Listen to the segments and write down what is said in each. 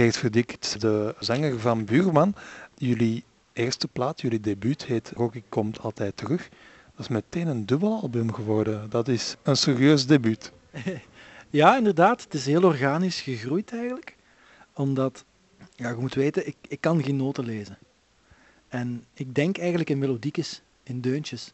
Geert Verdikt, de zanger van Buurman. Jullie eerste plaat, jullie debuut, heet Rocky komt altijd terug. Dat is meteen een dubbelalbum geworden. Dat is een serieus debuut. Ja, inderdaad. Het is heel organisch gegroeid eigenlijk. Omdat, ja, je moet weten, ik, ik kan geen noten lezen. En ik denk eigenlijk in melodiekjes, in deuntjes.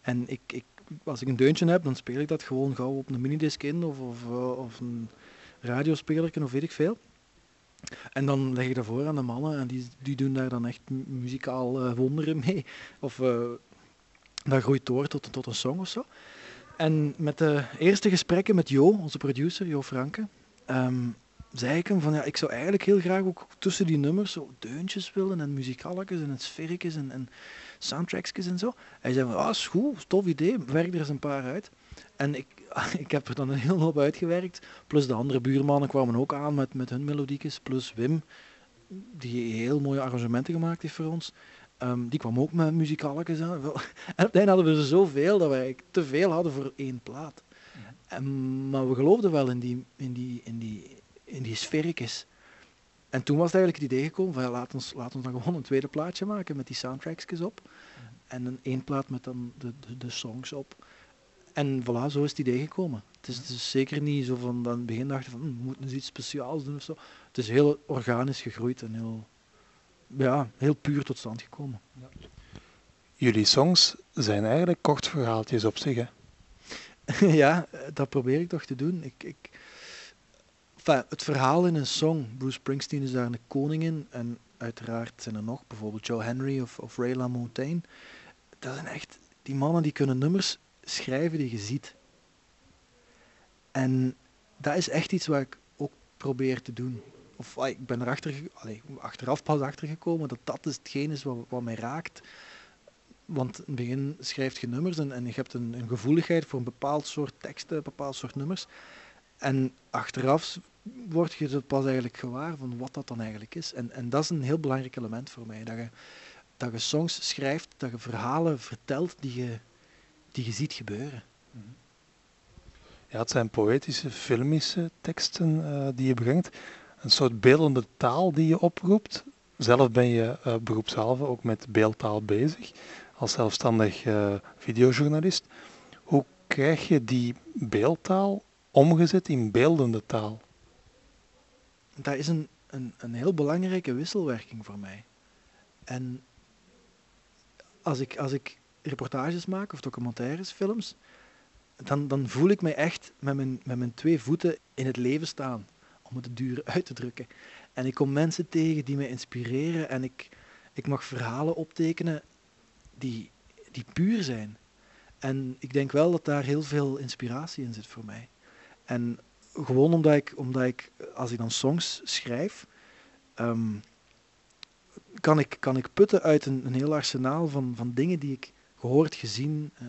En ik, ik, als ik een deuntje heb, dan speel ik dat gewoon gauw op een minidisc in of, of, uh, of een radiospeler of weet ik veel. En dan leg ik dat voor aan de mannen en die, die doen daar dan echt muzikaal uh, wonderen mee. Of uh, dat groeit door tot, tot een song of zo. En met de eerste gesprekken met Jo, onze producer, Jo Franke, um, zei ik hem van ja, ik zou eigenlijk heel graag ook tussen die nummers zo deuntjes willen en muzikalletjes en sferikjes en, en soundtracksjes en zo. Hij zei van, ah, is goed, tof idee, werk er eens een paar uit. En ik, ik heb er dan een hele hoop uitgewerkt. Plus de andere buurmannen kwamen ook aan met, met hun melodiekjes. Plus Wim, die heel mooie arrangementen gemaakt heeft voor ons. Um, die kwam ook met muzikalletjes aan. En op het einde hadden we er zoveel dat wij te veel hadden voor één plaat. En, maar we geloofden wel in die, in die, in die, in die sferikjes. En toen was het eigenlijk het idee gekomen van ja, laat, ons, laat ons dan gewoon een tweede plaatje maken met die soundtracks op. En een één plaat met dan de, de, de songs op. En voilà, zo is het idee gekomen. Het is, het is zeker niet zo van dan het begin dachten van hm, we moeten iets speciaals doen of zo. Het is heel organisch gegroeid en heel, ja, heel puur tot stand gekomen. Ja. Jullie songs zijn eigenlijk kort verhaaltjes op zich, hè? ja, dat probeer ik toch te doen. Ik, ik, enfin, het verhaal in een song, Bruce Springsteen is daar een koning in. En uiteraard zijn er nog, bijvoorbeeld Joe Henry of, of Ray LaMontagne. Dat zijn echt, die mannen die kunnen nummers schrijven die je ziet. En dat is echt iets wat ik ook probeer te doen. Of ah, ik ben erachter, allee, achteraf pas achtergekomen dat dat is hetgeen is wat, wat mij raakt. Want in het begin schrijf je nummers en, je hebt een, een, gevoeligheid voor een bepaald soort teksten, een bepaald soort nummers. En achteraf word je het pas eigenlijk gewaar van wat dat dan eigenlijk is. En, en dat is een heel belangrijk element voor mij. Dat je, dat je songs schrijft, dat je verhalen vertelt die je, die je ziet gebeuren. Ja, het zijn poëtische, filmische teksten uh, die je brengt. Een soort beeldende taal die je oproept. Zelf ben je uh, beroepshalve ook met beeldtaal bezig, als zelfstandig uh, videojournalist. Hoe krijg je die beeldtaal omgezet in beeldende taal? Dat is een, een, een heel belangrijke wisselwerking voor mij. En als ik, als ik reportages maak of documentaires, films, dan, dan voel ik mij echt met mijn, met mijn twee voeten in het leven staan, om het duur uit te drukken. En ik kom mensen tegen die mij inspireren en ik, ik mag verhalen optekenen die, die puur zijn. En ik denk wel dat daar heel veel inspiratie in zit voor mij. En gewoon omdat ik, omdat ik als ik dan songs schrijf, um, kan, ik, kan ik putten uit een, een heel arsenaal van, van dingen die ik gehoord, gezien uh,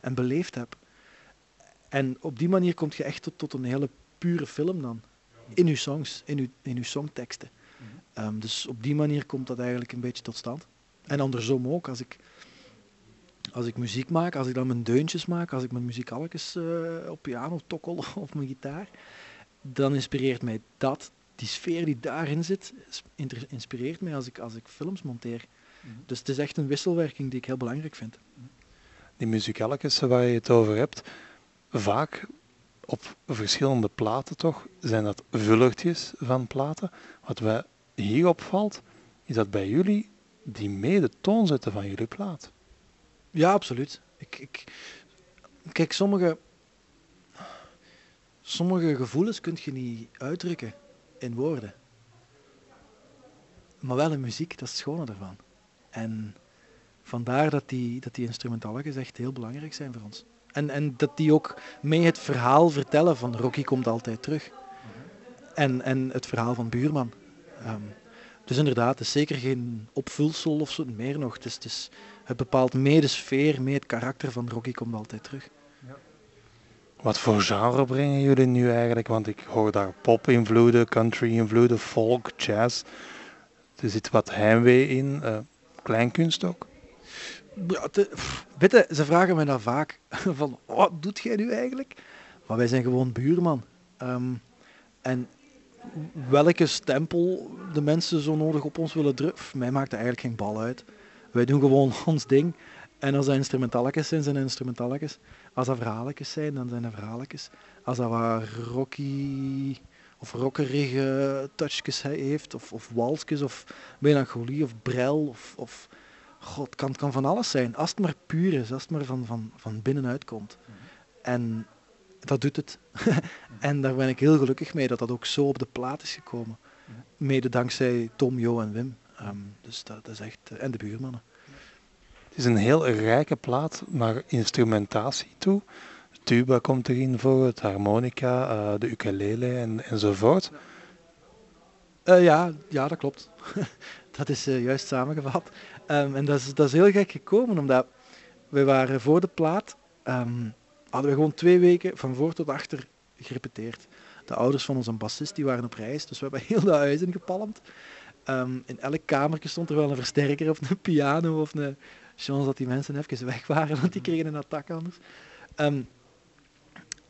en beleefd heb. En op die manier kom je echt tot, tot een hele pure film dan. In uw songs, in uw, in uw songteksten. Um, dus op die manier komt dat eigenlijk een beetje tot stand. En andersom ook, als ik, als ik muziek maak, als ik dan mijn deuntjes maak, als ik mijn muzikalletjes uh, op piano tokkel of mijn gitaar, dan inspireert mij dat, die sfeer die daarin zit, inspireert mij als ik, als ik films monteer. Mhm. Dus het is echt een wisselwerking die ik heel belangrijk vind. Die muzikalletjes waar je het over hebt, vaak op verschillende platen toch, zijn dat vullertjes van platen. Wat mij hier opvalt, is dat bij jullie die mede toon zetten van jullie plaat. Ja, absoluut. Ik, ik, kijk, sommige, sommige gevoelens kun je niet uitdrukken in woorden. Maar wel in muziek, dat is het schone ervan. En vandaar dat die, dat die instrumentalletjes echt heel belangrijk zijn voor ons. En, en dat die ook mee het verhaal vertellen van Rocky komt altijd terug. En, en het verhaal van Buurman. Um, dus inderdaad, het is zeker geen opvulsel of zo, meer nog. Het, is, het, is, het bepaalt mee de sfeer, mee het karakter van Rocky komt altijd terug. Ja. Wat voor genre brengen jullie nu eigenlijk? Want ik hoor daar pop-invloeden, country-invloeden, folk, jazz. Er zit wat heimwee in, uh, kleinkunst ook. Ja, ze vragen mij dan vaak van, wat doet jij nu eigenlijk? Maar wij zijn gewoon buurman. Um, en welke stempel de mensen zo nodig op ons willen drukken. Mij maakt er eigenlijk geen bal uit. Wij doen gewoon ons ding. En als dat instrumentalletjes zijn, zijn dat instrumentalletjes. Als dat verhaaltjes zijn, dan zijn dat verhaaltjes. Als dat wat rocky of rockerige touchjes heeft, of, of walsjes, of melancholie, of brel, of, of god, kan, kan van alles zijn. Als het maar puur is, als het maar van, van, van binnenuit komt. En dat doet het. en daar ben ik heel gelukkig mee dat dat ook zo op de plaat is gekomen. Mede dankzij Tom, Jo en Wim. Ehm, dus dat, dat, is echt... eh, en de buurmannen. Het is een heel rijke plaat naar instrumentatie toe. De tuba komt erin voor, het harmonica, eh, de ukulele en, enzovoort. Eh, ja, ja, dat klopt. dat is eh, juist samengevat. Ehm, en dat is, dat is heel gek gekomen, omdat we waren voor de plaat, ehm, hadden we gewoon twee weken van voor tot achter gerepeteerd. De ouders van onze bassist die waren op reis, dus we hebben heel dat huis ingepalmd. Ehm, in elk kamertje stond er wel een versterker of een piano of een chance dat die mensen even weg waren, want die kregen een attack anders.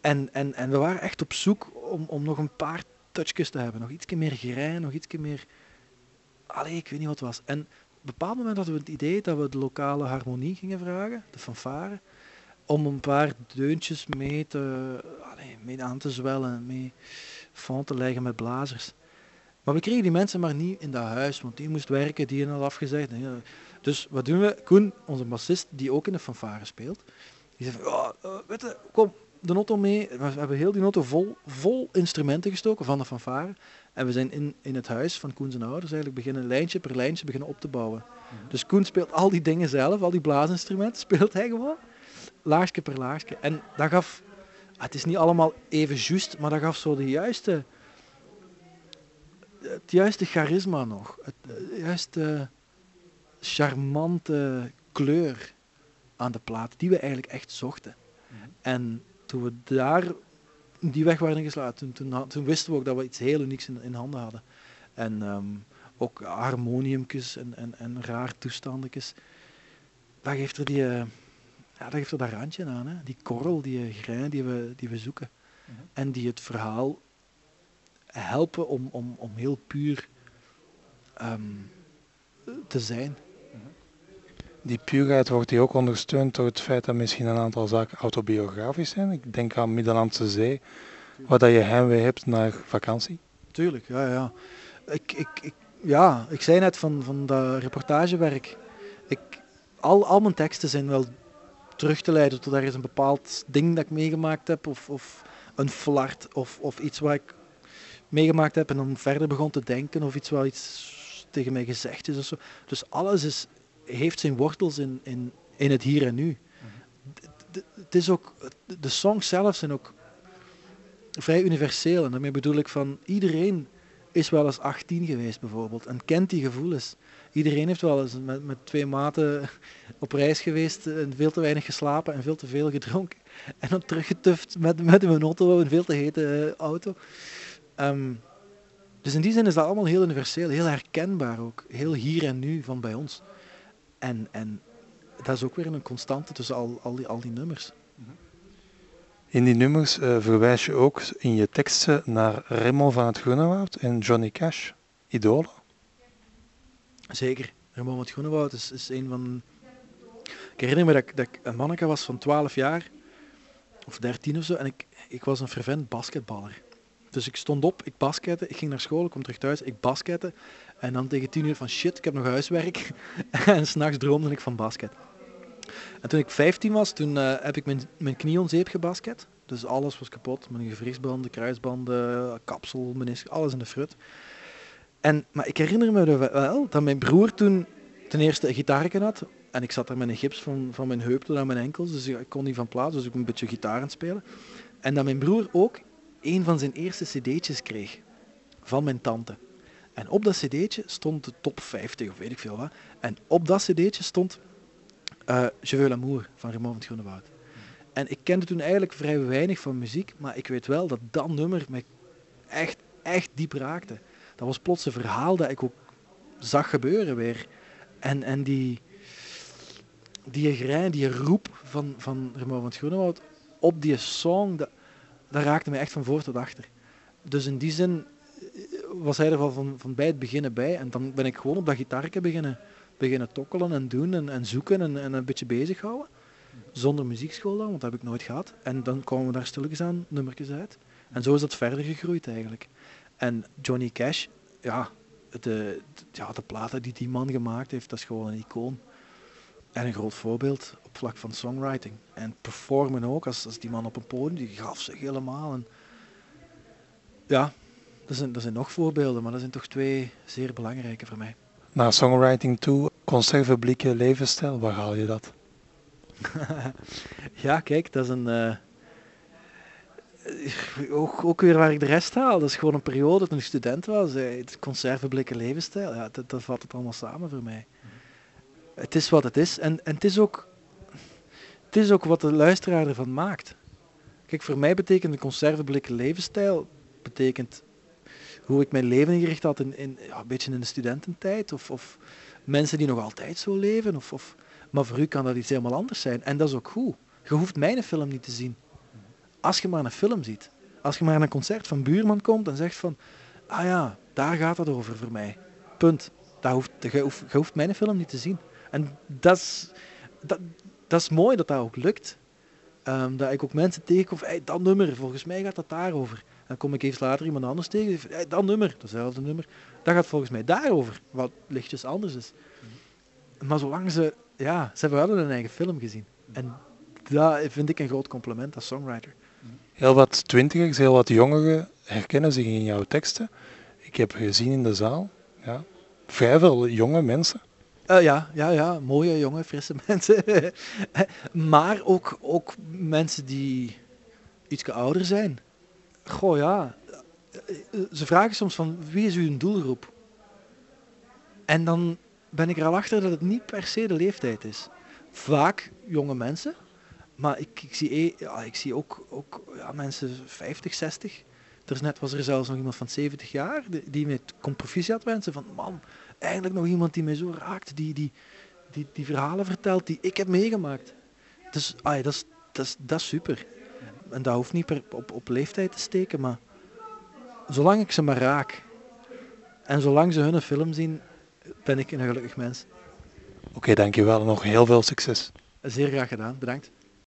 En, en, en we waren echt op zoek om, om nog een paar touchjes te hebben. Nog iets meer grein, nog iets meer... Allee, ik weet niet wat het was. En op een bepaald moment hadden we het idee dat we de lokale harmonie gingen vragen, de fanfare, om een paar deuntjes mee, te, allee, mee aan te zwellen, mee van te leggen met blazers. Maar we kregen die mensen maar niet in dat huis, want die moest werken, die had afgezegd. Ja, Dus wat doen we? Koen, onze bassist, die ook in de fanfare speelt, die zei van, eh, weet je, kom, de auto mee. We hebben heel die auto vol, vol instrumenten gestoken van de fanfare. En we zijn in, in het huis van Koen zijn ouders eigenlijk beginnen lijntje per lijntje beginnen op te bouwen. Dus Koen speelt al die dingen zelf, al die blaasinstrumenten, speelt hij gewoon. Laagje per laagje. En dat gaf, het is niet allemaal even juist, maar dat gaf zo de juiste, het juiste charisma nog. Het eh, juiste charmante kleur aan de plaat, die we eigenlijk echt zochten. En toen we daar die weg waren ingeslagen, toen, toen, wisten we ook dat we iets heel unieks in, in handen hadden. En ehm, ook harmoniumjes en, en, en raar toestandjes. Dat geeft er die, eh, ja, dat geeft er dat randje aan, hè? die korrel, die eh, grein die we, die we zoeken. En die het verhaal helpen om, om, om heel puur ehm, te zijn. Die puurheid wordt hier ook ondersteund door het feit dat misschien een aantal zaken autobiografisch zijn. Ik denk aan Middellandse Zee, waar dat je heimwee hebt naar vakantie. Tuurlijk, ja, ja. Ik, ik, ik, ja, ik zei net van, van dat reportagewerk. Ik, al, al mijn teksten zijn wel terug te leiden tot ergens een bepaald ding dat ik meegemaakt heb, of, of een flart, of, of iets waar ik meegemaakt heb en dan verder begon te denken, of iets waar iets tegen mij gezegd is of zo. Dus alles is, heeft zijn wortels in, in, in het hier en nu. Het is ook, de songs zelf zijn ook vrij universeel. En daarmee bedoel ik van iedereen is wel eens 18 geweest bijvoorbeeld en kent die gevoelens. Iedereen heeft wel eens met, met twee maten op reis geweest en veel te weinig geslapen en veel te veel gedronken. En dan teruggetuft met, met een auto, een veel te hete eh, auto. Ehm, dus in die zin is dat allemaal heel universeel, heel herkenbaar ook. Heel hier en nu van bij ons. En, en dat is ook weer een constante tussen al, al, die, al die nummers. In die nummers eh, verwijs je ook in je teksten naar Remo van het Groenewoud en Johnny Cash, idolen. Zeker. Ramon van het Groenewoud is, is een van... Ik herinner me dat ik, dat ik een manneke was van 12 jaar, of 13 of zo, en ik, ik was een fervent basketballer. Dus ik stond op, ik baskette, ik ging naar school, ik kom terug thuis, ik baskette. En dan tegen 10 uur van shit, ik heb nog huiswerk. en s'nachts droomde ik van basket. En toen ik 15 was, toen eh, heb ik mijn, mijn knie onzeep gebasket. Dus alles was kapot. Mijn gewrichtsbanden, kruisbanden, kapsel, meniscus, alles in de frut. En, maar ik herinner me wel dat mijn broer toen ten eerste een gitaarken had. En ik zat daar met een gips van, van mijn heup tot aan mijn enkels. Dus ik kon niet van plaats, dus ik een beetje gitaar aan spelen. En dat mijn broer ook een van zijn eerste cd'tjes kreeg. Van mijn tante. En op dat cd'tje stond de top 50 of weet ik veel wat. En op dat cd'tje stond eh Je veux l'amour van Raymond van het Groenewoud. En ik kende toen eigenlijk vrij weinig van muziek, maar ik weet wel dat dat nummer mij echt, echt diep raakte. Dat was plots een verhaal dat ik ook zag gebeuren weer. En, en die, die grein, die roep van, van Raymond van het Groenewoud op die song, dat, dat raakte mij echt van voor tot achter. Dus in die zin was hij er van, van, bij het beginnen bij. En dan ben ik gewoon op dat gitaartje beginnen, beginnen tokkelen en doen en, en zoeken en, en een beetje bezighouden. Zonder muziekschool dan, want dat heb ik nooit gehad. En dan komen we daar stilletjes aan nummertjes uit. En zo is dat verder gegroeid eigenlijk. En Johnny Cash, ja, de, de, ja, de platen die die man gemaakt heeft, dat is gewoon een icoon. En een groot voorbeeld op vlak van songwriting. En performen ook, als, als die man op een podium, die gaf zich helemaal. En ja, er zijn, er zijn nog voorbeelden, maar dat zijn toch twee zeer belangrijke voor mij. Naar songwriting toe, conserveblikken levensstijl, waar haal je dat? ja, kijk, dat is een... Uh, ook, ook weer waar ik de rest haal. Dat is gewoon een periode toen ik student was. Uh, het conserveblikken levensstijl, ja, dat, dat vat het allemaal samen voor mij. Het is wat het is. En, en het, is ook, het is ook wat de luisteraar ervan maakt. Kijk, voor mij betekent een conserveblikken levensstijl betekent hoe ik mijn leven ingericht had in, in ja, een beetje in de studententijd. Of, of mensen die nog altijd zo leven. Of, of, maar voor u kan dat iets helemaal anders zijn. En dat is ook goed. Je hoeft mijn film niet te zien. Als je maar een film ziet. Als je maar naar een concert van Buurman komt en zegt van... Ah ja, daar gaat het over voor mij. Punt. Dat hoeft, je, hoeft, mijn film niet te zien. En dat is, dat, dat is mooi dat dat ook lukt. Um, dat ik ook mensen tegenkom hey, dat nummer, volgens mij gaat dat daarover. Dan kom ik even later iemand anders tegen, die zegt, hey, dat nummer, datzelfde nummer, dat gaat volgens mij daarover, wat lichtjes anders is. Maar zolang ze, ja, ze hebben wel een eigen film gezien. En dat vind ik een groot compliment als songwriter. Heel wat twintigers, heel wat jongeren herkennen zich in jouw teksten. Ik heb gezien in de zaal, ja, vrij veel jonge mensen. Uh, ja, ja, ja, mooie, jonge, frisse mensen. maar ook, ook mensen die iets ouder zijn. Goh, ja. Ze vragen soms van, wie is uw doelgroep? En dan ben ik er al achter dat het niet per se de leeftijd is. Vaak jonge mensen, maar ik, ik zie, e- ja, ik zie ook, ook ja, mensen 50, 60. Er net was er zelfs nog iemand van 70 jaar die, met proficiat wensen van man, eigenlijk nog iemand die mij zo raakt, die, die, die, die verhalen vertelt die ik heb meegemaakt. Dus ay, dat, is, dat, is, dat is super. En dat hoeft niet per, op, op leeftijd te steken, maar zolang ik ze maar raak en zolang ze hun film zien, ben ik een gelukkig mens. Oké, dankjewel. Nog heel veel succes. Zeer graag gedaan. Bedankt.